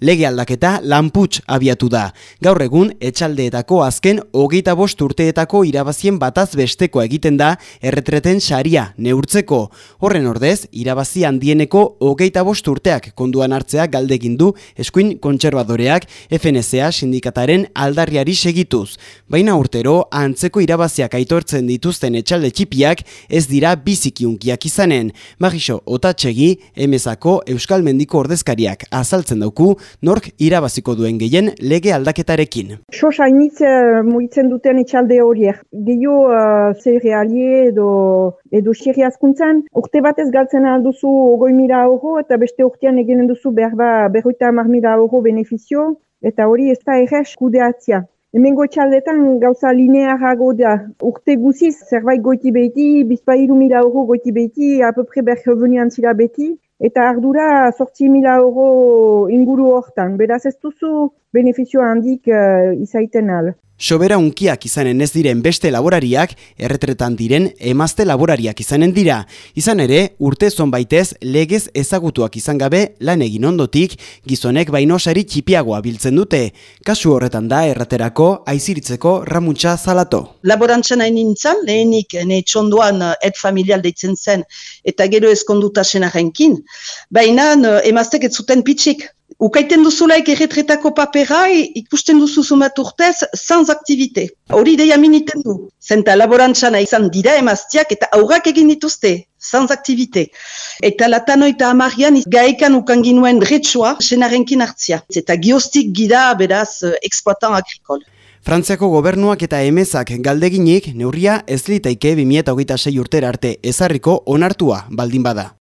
Lege aldaketa lanputx abiatu da. Gaur egun, etxaldeetako azken hogeita bost urteetako irabazien bataz besteko egiten da erretreten saria neurtzeko. Horren ordez, irabazi handieneko hogeita bost urteak konduan hartzea galdegin du eskuin kontserbadoreak FNSA sindikataren aldarriari segituz. Baina urtero, antzeko irabaziak aitortzen dituzten etxalde txipiak ez dira bizikiunkiak izanen. Magiso, otatxegi, emezako Euskal Mendiko ordezkariak azaltzen dauku, nork irabaziko duen gehien lege aldaketarekin. Sos hainitz uh, duten etxalde horiek. Gehio uh, zerealie edo, edo xerri askuntzan, urte batez galtzen alduzu ogoi mila euro eta beste urtean eginen duzu behar berroita amar mila euro benefizio eta hori ez da errez kudeatzia. Hemengo txaldetan gauza linearago da. Urte guziz, zerbait goiti behiti, bizpa iru mila euro goiti behiti, apopre berk zila beti eta ardura sortzi mila euro inguru hortan. Beraz ez duzu beneficio handik uh, izaiten al. Sobera unkiak izanen ez diren beste laborariak, erretretan diren emazte laborariak izanen dira. Izan ere, urte zonbaitez legez ezagutuak izan gabe lan egin ondotik, gizonek baino sari txipiagoa biltzen dute. Kasu horretan da erraterako aiziritzeko ramuntza zalato. Laborantzan hain nintzen, lehenik ne txonduan et familial deitzen zen eta gero ezkondutasen ahenkin, baina emaztek ez zuten pitzik. Ukaiten duzulaik erretretako papera ikusten duzu zumat urtez sans aktivite. Hori ideia miniten du. Zenta laborantzana izan dira emaztiak eta aurrak egin dituzte sans aktivite. Eta latanoita amarian gaekan ukanginuen dretsua senarenkin hartzia. Eta giostik gida beraz eksploatan agrikol. Frantziako gobernuak eta emezak galdeginik neurria ez litaike 2026 urtera arte ezarriko onartua baldin bada.